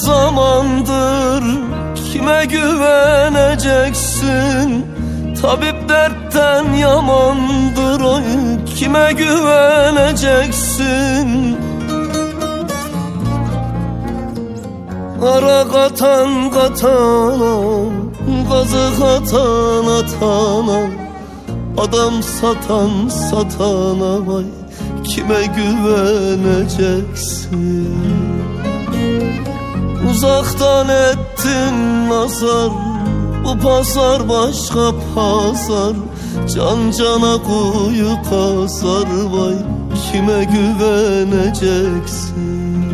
zamandır Kime güveneceksin? Tabip dertten yamandır oy Kime güveneceksin? Ara katan katana Gazı katan atana. Adam satan satana vay Kime güveneceksin Uzaktan ettin nazar Bu pazar başka pazar. Can cana kuyu kazar vay Kime güveneceksin?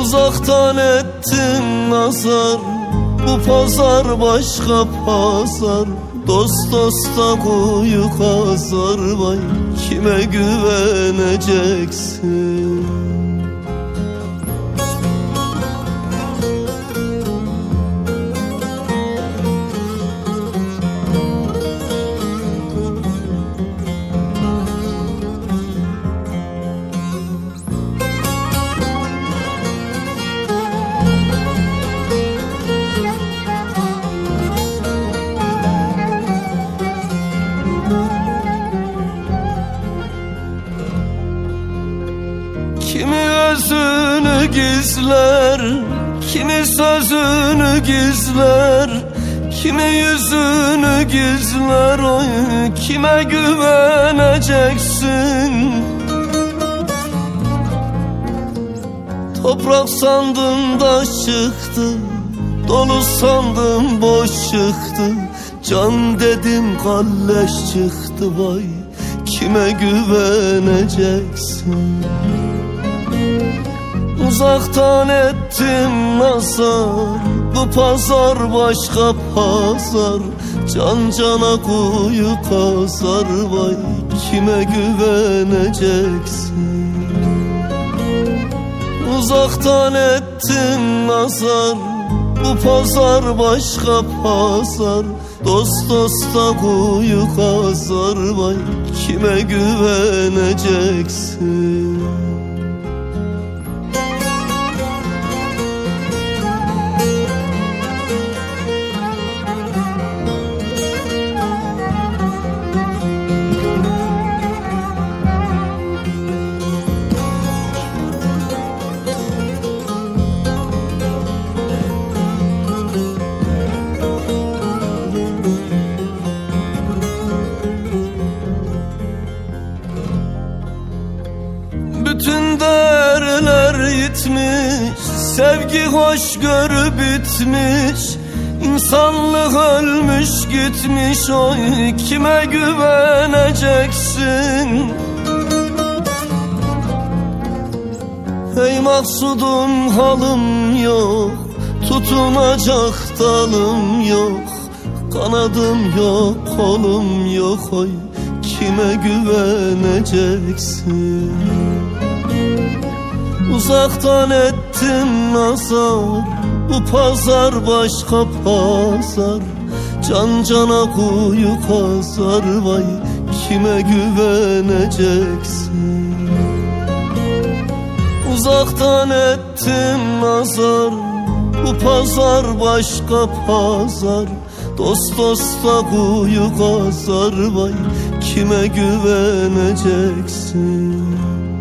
Uzaktan ettin nazar Bu pazar başka pazar. Dost dosta kuyu kazar vay Kime güveneceksin gizler Kimi sözünü gizler Kimi yüzünü gizler oy Kime güveneceksin? Toprak sandın da çıktı Dolu sandım boş çıktı. Can dedim kalleş çıktı vay Kime güveneceksin Uzaktan ettim nazar Bu pazar başka pazar. Can cana kuyu kazar vay Kime güveneceksin? Uzaktan ettim nazar Bu pazar başka pazar. Dost dosta kuyu kazar vay Kime güveneceksin yitmiş Sevgi hoşgörü bitmiş. İnsanlık ölmüş gitmiş Oy kime güveneceksin? Hey maksudum halım yok Tutunacak dalım yok. Kanadım yok kolum yok oy Kime güveneceksin Uzaktan ettim nazar Bu pazar başka pazar. Can cana kuyu kazar vay Kime güveneceksin? Uzaktan ettim nazar Bu pazar başka pazar. Dost dosta kuyu kazar vay Kime güveneceksin